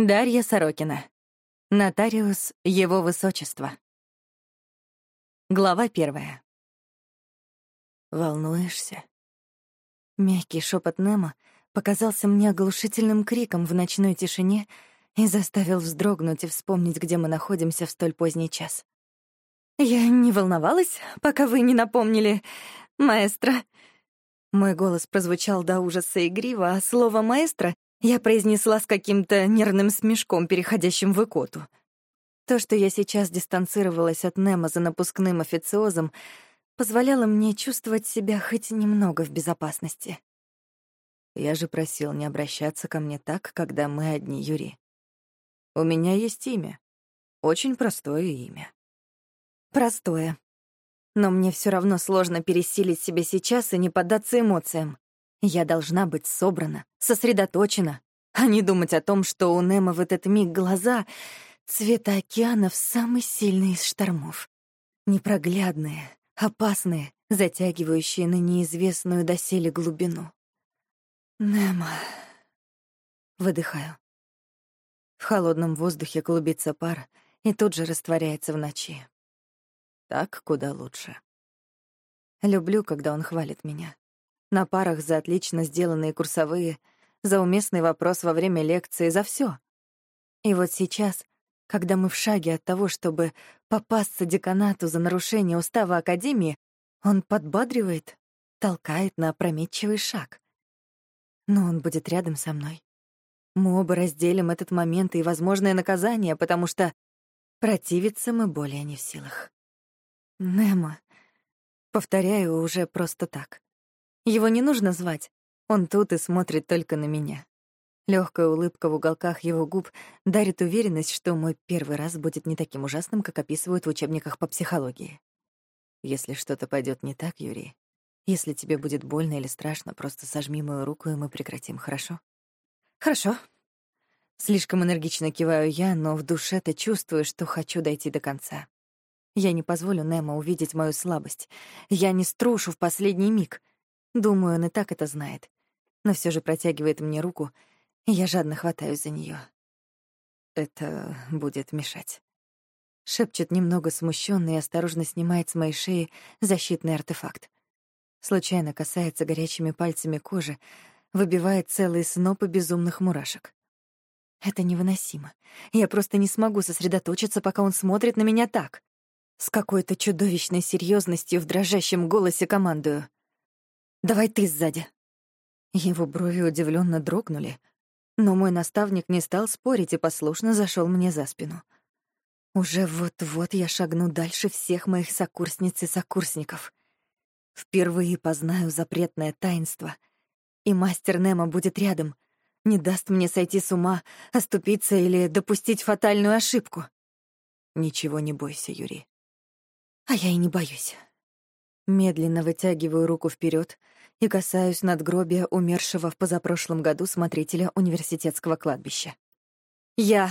Дарья Сорокина. Нотариус Его Высочества. Глава первая. «Волнуешься?» Мягкий шепот Немо показался мне оглушительным криком в ночной тишине и заставил вздрогнуть и вспомнить, где мы находимся в столь поздний час. «Я не волновалась, пока вы не напомнили, маэстро». Мой голос прозвучал до ужаса игриво, а слово «маэстро» Я произнесла с каким-то нервным смешком, переходящим в икоту. То, что я сейчас дистанцировалась от Немо за напускным официозом, позволяло мне чувствовать себя хоть немного в безопасности. Я же просил не обращаться ко мне так, когда мы одни, Юрий. У меня есть имя. Очень простое имя. Простое. Но мне все равно сложно пересилить себя сейчас и не поддаться эмоциям. Я должна быть собрана, сосредоточена, а не думать о том, что у Немо в этот миг глаза цвета океанов самый сильный из штормов. Непроглядные, опасные, затягивающие на неизвестную доселе глубину. Немо. Выдыхаю. В холодном воздухе клубится пар и тут же растворяется в ночи. Так куда лучше. Люблю, когда он хвалит меня на парах за отлично сделанные курсовые, за уместный вопрос во время лекции, за все. И вот сейчас, когда мы в шаге от того, чтобы попасться деканату за нарушение устава Академии, он подбадривает, толкает на опрометчивый шаг. Но он будет рядом со мной. Мы оба разделим этот момент и возможное наказание, потому что противиться мы более не в силах. Немо. Повторяю уже просто так. Его не нужно звать. Он тут и смотрит только на меня. Легкая улыбка в уголках его губ дарит уверенность, что мой первый раз будет не таким ужасным, как описывают в учебниках по психологии. Если что-то пойдет не так, Юрий, если тебе будет больно или страшно, просто сожми мою руку, и мы прекратим, хорошо? Хорошо. Слишком энергично киваю я, но в душе-то чувствую, что хочу дойти до конца. Я не позволю Немо увидеть мою слабость. Я не струшу в последний миг. Думаю, он и так это знает. Но все же протягивает мне руку, и я жадно хватаюсь за нее. Это будет мешать. Шепчет немного смущенно и осторожно снимает с моей шеи защитный артефакт. Случайно касается горячими пальцами кожи, выбивает целые снопы безумных мурашек. Это невыносимо. Я просто не смогу сосредоточиться, пока он смотрит на меня так. С какой-то чудовищной серьезностью в дрожащем голосе командую. Давай ты сзади». Его брови удивленно дрогнули, но мой наставник не стал спорить и послушно зашел мне за спину. Уже вот-вот я шагну дальше всех моих сокурсниц и сокурсников. Впервые познаю запретное таинство, и мастер Немо будет рядом, не даст мне сойти с ума, оступиться или допустить фатальную ошибку. Ничего не бойся, Юрий. А я и не боюсь. Медленно вытягиваю руку вперед и касаюсь надгробия умершего в позапрошлом году смотрителя университетского кладбища. «Я,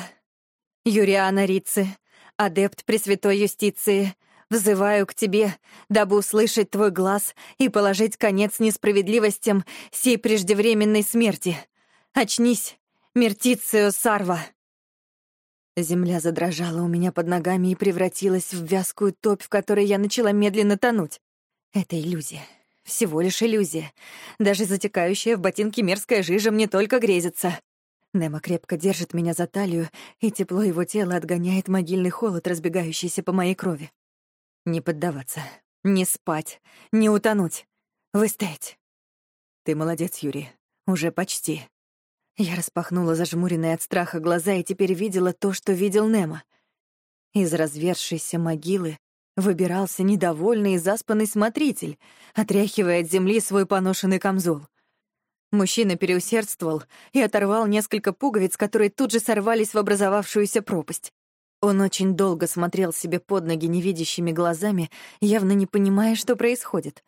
Юриана Рицы, адепт Пресвятой Юстиции, взываю к тебе, дабы услышать твой глаз и положить конец несправедливостям сей преждевременной смерти. Очнись, Мертицио Сарва!» Земля задрожала у меня под ногами и превратилась в вязкую топь, в которой я начала медленно тонуть. Это иллюзия. Всего лишь иллюзия. Даже затекающая в ботинке мерзкая жижа мне только грезится. Немо крепко держит меня за талию, и тепло его тела отгоняет могильный холод, разбегающийся по моей крови. Не поддаваться, не спать, не утонуть. Выстоять. Ты молодец, Юрий. Уже почти. Я распахнула зажмуренные от страха глаза и теперь видела то, что видел Немо. Из развершейся могилы Выбирался недовольный и заспанный смотритель, отряхивая от земли свой поношенный камзол. Мужчина переусердствовал и оторвал несколько пуговиц, которые тут же сорвались в образовавшуюся пропасть. Он очень долго смотрел себе под ноги невидящими глазами, явно не понимая, что происходит.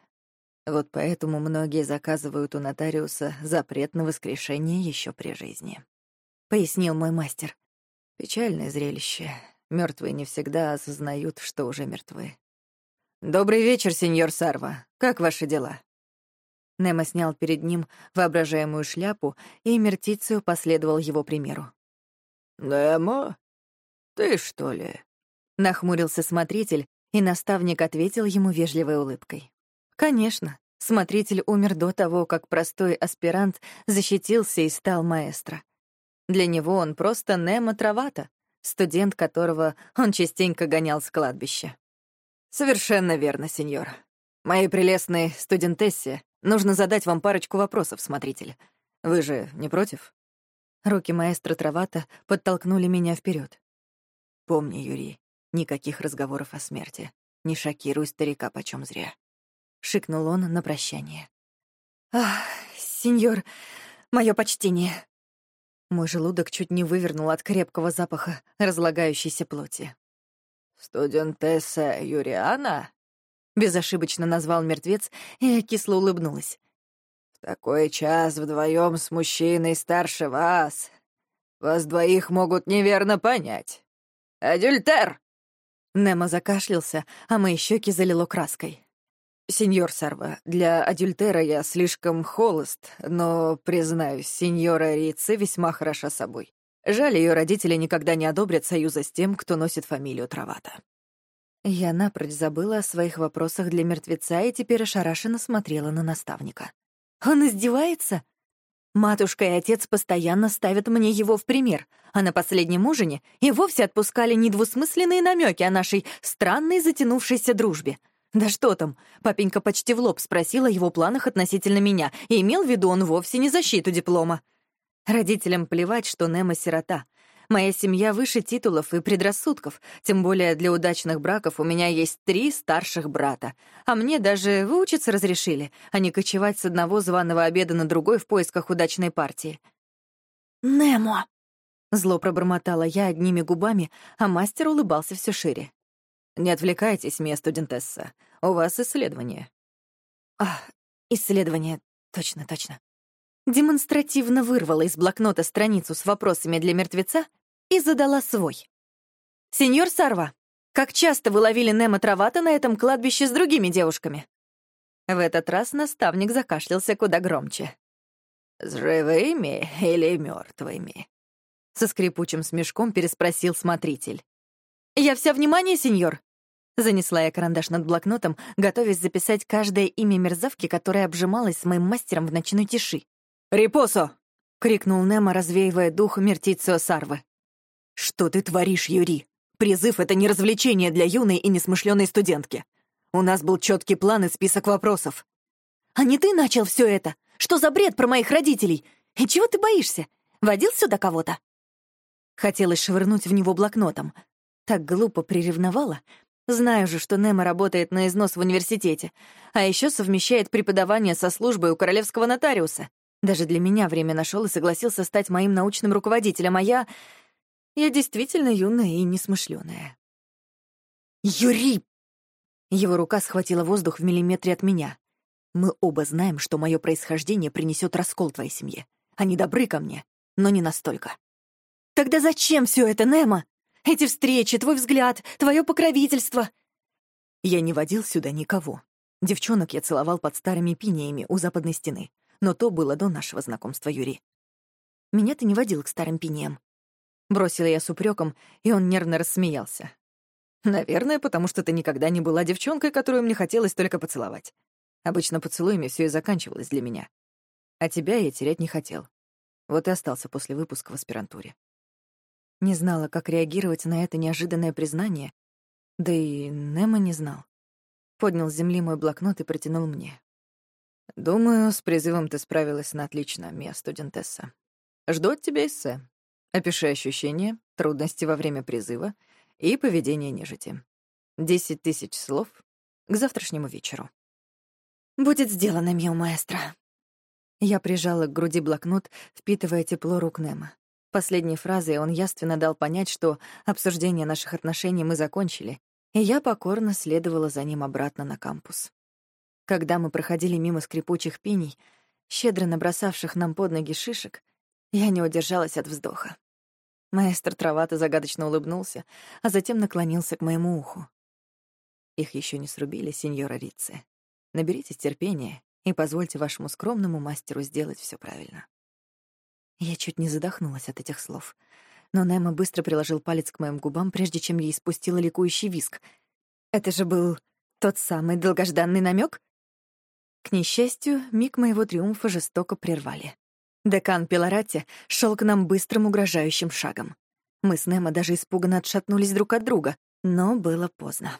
Вот поэтому многие заказывают у нотариуса запрет на воскрешение еще при жизни. Пояснил мой мастер. Печальное зрелище, Мертвые не всегда осознают, что уже мертвы. «Добрый вечер, сеньор Сарва. Как ваши дела?» Немо снял перед ним воображаемую шляпу, и Мертицию последовал его примеру. «Немо? Ты что ли?» — нахмурился смотритель, и наставник ответил ему вежливой улыбкой. «Конечно, смотритель умер до того, как простой аспирант защитился и стал маэстро. Для него он просто Немо Травата, студент которого он частенько гонял с кладбища. «Совершенно верно, сеньор. Моей прелестной студентессе нужно задать вам парочку вопросов, смотритель. Вы же не против?» Руки маэстро Травата подтолкнули меня вперед. «Помни, Юрий, никаких разговоров о смерти. Не шокируй старика почем зря», — шикнул он на прощание. «Ах, сеньор, мое почтение». Мой желудок чуть не вывернул от крепкого запаха разлагающейся плоти. «Студентесса Юриана?» — безошибочно назвал мертвец, и я кисло улыбнулась. «В такой час вдвоем с мужчиной старше вас. Вас двоих могут неверно понять. Адюльтер!» Немо закашлялся, а мои щеки залило краской. «Сеньор Сарва, для адюльтера я слишком холост, но, признаюсь, сеньора Рице весьма хороша собой. Жаль, ее родители никогда не одобрят союза с тем, кто носит фамилию Травата. Я напрочь забыла о своих вопросах для мертвеца и теперь ошарашенно смотрела на наставника. Он издевается? Матушка и отец постоянно ставят мне его в пример, а на последнем ужине и вовсе отпускали недвусмысленные намеки о нашей странной затянувшейся дружбе. Да что там, папенька почти в лоб спросил о его планах относительно меня, и имел в виду он вовсе не защиту диплома. Родителям плевать, что Немо — сирота. Моя семья выше титулов и предрассудков, тем более для удачных браков у меня есть три старших брата. А мне даже выучиться разрешили, а не кочевать с одного званого обеда на другой в поисках удачной партии. «Немо!» — зло пробормотала я одними губами, а мастер улыбался все шире. «Не отвлекайтесь, мия студентесса. У вас исследование». «А, исследование. Точно, точно демонстративно вырвала из блокнота страницу с вопросами для мертвеца и задала свой. «Сеньор Сарва, как часто вы ловили Немо Травата на этом кладбище с другими девушками?» В этот раз наставник закашлялся куда громче. «С живыми или мертвыми? Со скрипучим смешком переспросил смотритель. «Я вся внимание, сеньор!» Занесла я карандаш над блокнотом, готовясь записать каждое имя мерзавки, которая обжималась с моим мастером в ночной тиши. «Репосо!» — крикнул Немо, развеивая дух Мертицио Сарвы. «Что ты творишь, Юри? Призыв — это не развлечение для юной и несмышленой студентки. У нас был четкий план и список вопросов». «А не ты начал все это? Что за бред про моих родителей? И чего ты боишься? Водил сюда кого-то?» Хотелось швырнуть в него блокнотом. Так глупо приревновала. Знаю же, что Немо работает на износ в университете, а еще совмещает преподавание со службой у королевского нотариуса. Даже для меня время нашел и согласился стать моим научным руководителем, а я... Я действительно юная и несмышленая. «Юри!» Его рука схватила воздух в миллиметре от меня. «Мы оба знаем, что мое происхождение принесет раскол твоей семье. Они добры ко мне, но не настолько». «Тогда зачем все это, Немо? Эти встречи, твой взгляд, твое покровительство?» Я не водил сюда никого. Девчонок я целовал под старыми пиниями у западной стены но то было до нашего знакомства, Юрий. Меня ты не водил к старым пиньям. Бросила я с упреком, и он нервно рассмеялся. Наверное, потому что ты никогда не была девчонкой, которую мне хотелось только поцеловать. Обычно поцелуями все и заканчивалось для меня. А тебя я терять не хотел. Вот и остался после выпуска в аспирантуре. Не знала, как реагировать на это неожиданное признание, да и Немо не знал. Поднял с земли мой блокнот и протянул мне. Думаю, с призывом ты справилась на отлично, Мия студентесса. Жду от тебя эссе. Опиши ощущения, трудности во время призыва и поведение нежити. Десять тысяч слов к завтрашнему вечеру. «Будет сделано, мио маэстро». Я прижала к груди блокнот, впитывая тепло рук Немо. Последней фразой он яственно дал понять, что обсуждение наших отношений мы закончили, и я покорно следовала за ним обратно на кампус. Когда мы проходили мимо скрипучих пиней, щедро набросавших нам под ноги шишек, я не удержалась от вздоха. Маэстро Травата загадочно улыбнулся, а затем наклонился к моему уху. Их еще не срубили, сеньора Рицци. Наберитесь терпения и позвольте вашему скромному мастеру сделать все правильно. Я чуть не задохнулась от этих слов. но Немо быстро приложил палец к моим губам, прежде чем я испустила ликующий виск. Это же был тот самый долгожданный намек? К несчастью, миг моего триумфа жестоко прервали. Декан Пилорати шел к нам быстрым угрожающим шагом. Мы с Немо даже испуганно отшатнулись друг от друга, но было поздно.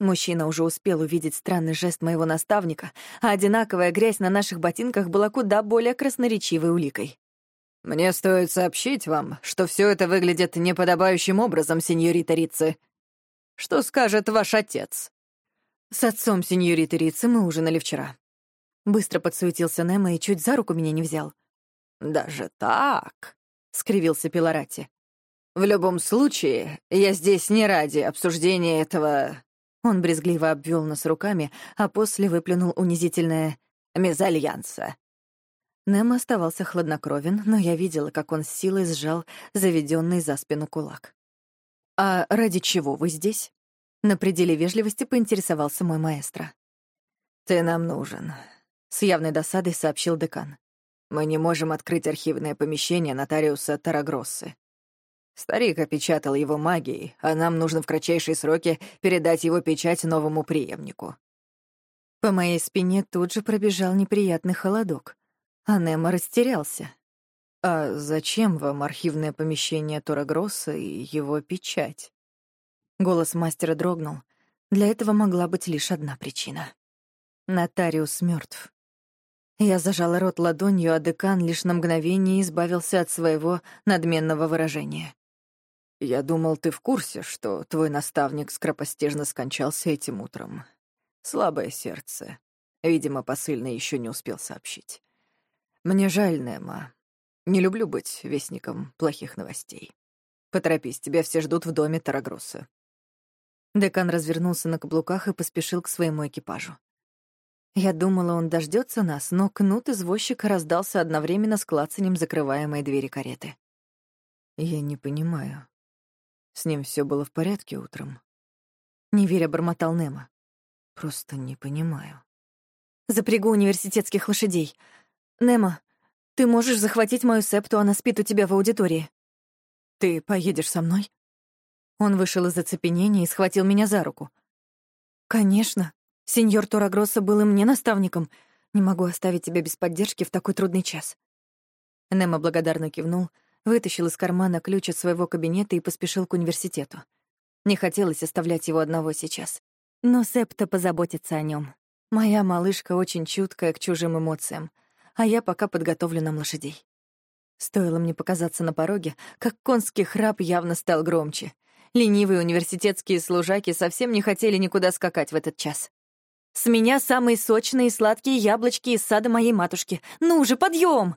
Мужчина уже успел увидеть странный жест моего наставника, а одинаковая грязь на наших ботинках была куда более красноречивой уликой. «Мне стоит сообщить вам, что все это выглядит неподобающим образом, сеньорита Рицы. Что скажет ваш отец?» С отцом сеньориты Рицы мы ужинали вчера. Быстро подсуетился Немо и чуть за руку меня не взял. «Даже так?» — скривился Пилорати. «В любом случае, я здесь не ради обсуждения этого...» Он брезгливо обвел нас руками, а после выплюнул унизительное «мезальянса». Немо оставался хладнокровен, но я видела, как он с силой сжал заведенный за спину кулак. «А ради чего вы здесь?» На пределе вежливости поинтересовался мой маэстро. «Ты нам нужен», — с явной досадой сообщил декан. «Мы не можем открыть архивное помещение нотариуса Тарагроссы. Старик опечатал его магией, а нам нужно в кратчайшие сроки передать его печать новому преемнику». По моей спине тут же пробежал неприятный холодок, а Немо растерялся. «А зачем вам архивное помещение Торагросса и его печать?» Голос мастера дрогнул. Для этого могла быть лишь одна причина. Нотариус мертв. Я зажала рот ладонью, а декан лишь на мгновение избавился от своего надменного выражения. «Я думал, ты в курсе, что твой наставник скоропостижно скончался этим утром. Слабое сердце. Видимо, посыльный еще не успел сообщить. Мне жаль, Немо. Не люблю быть вестником плохих новостей. Поторопись, тебя все ждут в доме Тарагруса». Декан развернулся на каблуках и поспешил к своему экипажу. Я думала, он дождется нас, но кнут извозчика раздался одновременно с клацанем закрываемой двери кареты. «Я не понимаю», с ним все было в порядке утром. Неверя бормотал Немо. Просто не понимаю. Запрягу университетских лошадей. Немо, ты можешь захватить мою септу, она спит у тебя в аудитории. Ты поедешь со мной? Он вышел из оцепенения и схватил меня за руку. Конечно. Сеньор Торагросса был и мне наставником. Не могу оставить тебя без поддержки в такой трудный час. Немо благодарно кивнул, вытащил из кармана ключ от своего кабинета и поспешил к университету. Не хотелось оставлять его одного сейчас. Но Септа позаботится о нем. Моя малышка очень чуткая к чужим эмоциям, а я пока подготовлю нам лошадей. Стоило мне показаться на пороге, как конский храп явно стал громче. Ленивые университетские служаки совсем не хотели никуда скакать в этот час. «С меня самые сочные и сладкие яблочки из сада моей матушки. Ну же, подъем!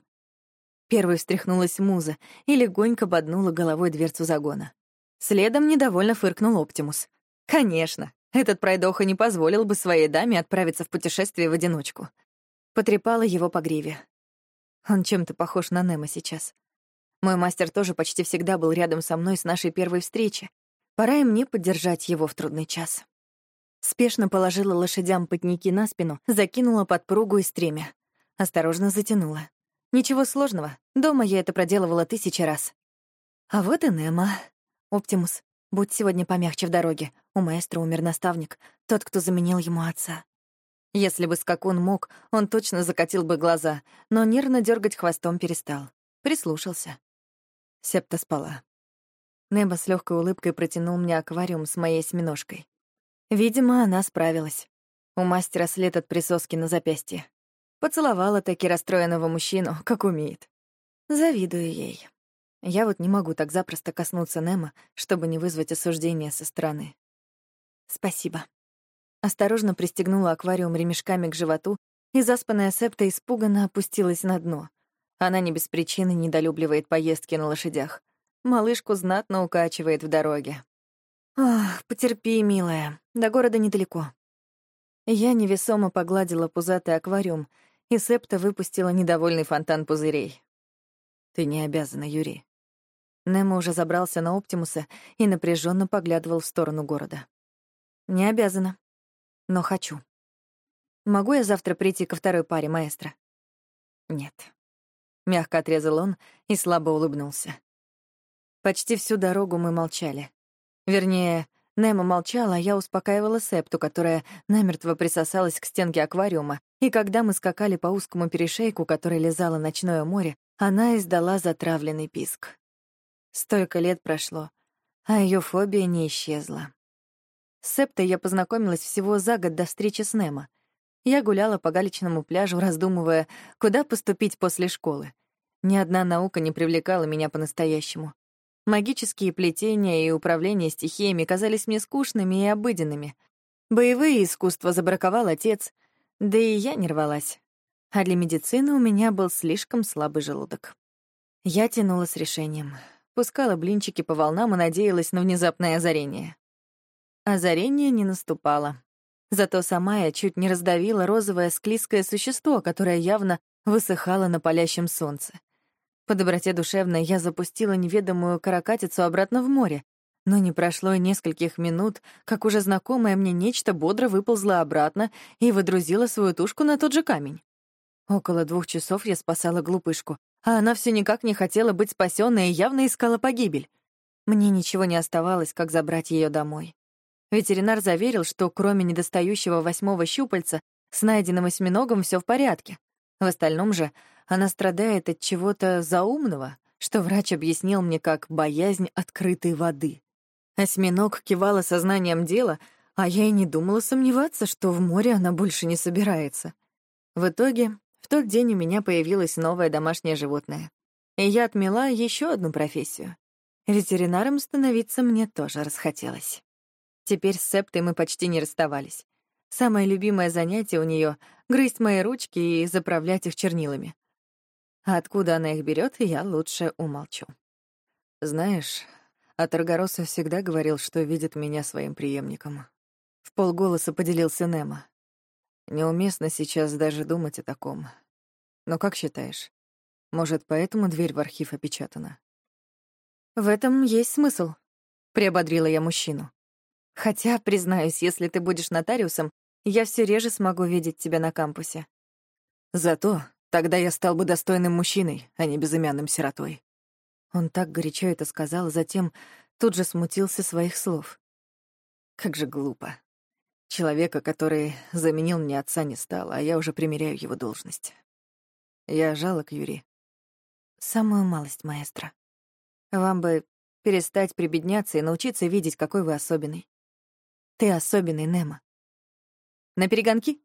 Первой встряхнулась муза и легонько боднула головой дверцу загона. Следом недовольно фыркнул Оптимус. Конечно, этот пройдоха не позволил бы своей даме отправиться в путешествие в одиночку. Потрепала его по гриве. Он чем-то похож на Немо сейчас. Мой мастер тоже почти всегда был рядом со мной с нашей первой встречи. Пора и мне поддержать его в трудный час. Спешно положила лошадям потники на спину, закинула подпругу и стремя. Осторожно затянула. Ничего сложного. Дома я это проделывала тысячи раз. А вот и Немо. Оптимус, будь сегодня помягче в дороге. У маэстро умер наставник, тот, кто заменил ему отца. Если бы скакун мог, он точно закатил бы глаза, но нервно дергать хвостом перестал. Прислушался. Септа спала. Небо с легкой улыбкой протянул мне аквариум с моей осьминожкой. Видимо, она справилась. У мастера след от присоски на запястье. Поцеловала таки расстроенного мужчину, как умеет. Завидую ей. Я вот не могу так запросто коснуться Немо, чтобы не вызвать осуждения со стороны. Спасибо. Осторожно пристегнула аквариум ремешками к животу, и заспанная септа испуганно опустилась на дно. Она не без причины недолюбливает поездки на лошадях. Малышку знатно укачивает в дороге. Ах, потерпи, милая, до города недалеко. Я невесомо погладила пузатый аквариум и Септа выпустила недовольный фонтан пузырей. «Ты не обязана, Юрий». Немо уже забрался на Оптимуса и напряженно поглядывал в сторону города. «Не обязана, но хочу. Могу я завтра прийти ко второй паре, маэстро?» «Нет». Мягко отрезал он и слабо улыбнулся. Почти всю дорогу мы молчали. Вернее, Немо молчала, а я успокаивала Септу, которая намертво присосалась к стенке аквариума, и когда мы скакали по узкому перешейку, который лизало ночное море, она издала затравленный писк. Столько лет прошло, а ее фобия не исчезла. С Септой я познакомилась всего за год до встречи с Немо. Я гуляла по галечному пляжу, раздумывая, куда поступить после школы. Ни одна наука не привлекала меня по-настоящему. Магические плетения и управление стихиями казались мне скучными и обыденными. Боевые искусства забраковал отец, да и я не рвалась. А для медицины у меня был слишком слабый желудок. Я тянула с решением. Пускала блинчики по волнам и надеялась на внезапное озарение. Озарение не наступало. Зато сама я чуть не раздавила розовое склизкое существо, которое явно высыхало на палящем солнце. По доброте душевной я запустила неведомую каракатицу обратно в море, но не прошло и нескольких минут, как уже знакомое мне нечто бодро выползло обратно и выдрузило свою тушку на тот же камень. Около двух часов я спасала глупышку, а она все никак не хотела быть спасенной и явно искала погибель. Мне ничего не оставалось, как забрать ее домой. Ветеринар заверил, что кроме недостающего восьмого щупальца с найденным осьминогом все в порядке. В остальном же она страдает от чего-то заумного, что врач объяснил мне как боязнь открытой воды. Осьминог кивала сознанием дела, а я и не думала сомневаться, что в море она больше не собирается. В итоге, в тот день у меня появилось новое домашнее животное. И я отмела еще одну профессию. Ветеринаром становиться мне тоже расхотелось. Теперь с Септой мы почти не расставались. Самое любимое занятие у нее — грызть мои ручки и заправлять их чернилами. А откуда она их берет, я лучше умолчу. Знаешь, а всегда говорил, что видит меня своим преемником. В полголоса поделился Немо. Неуместно сейчас даже думать о таком. Но как считаешь, может, поэтому дверь в архив опечатана? В этом есть смысл, приободрила я мужчину. Хотя, признаюсь, если ты будешь нотариусом, я все реже смогу видеть тебя на кампусе. Зато тогда я стал бы достойным мужчиной, а не безымянным сиротой. Он так горячо это сказал, затем тут же смутился своих слов. Как же глупо. Человека, который заменил мне отца, не стало, а я уже примеряю его должность. Я жалок, Юрий. Самую малость, маэстро. Вам бы перестать прибедняться и научиться видеть, какой вы особенный. Ты особенный, Немо. На перегонки?